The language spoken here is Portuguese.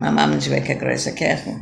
My mom and to Grace at Careful.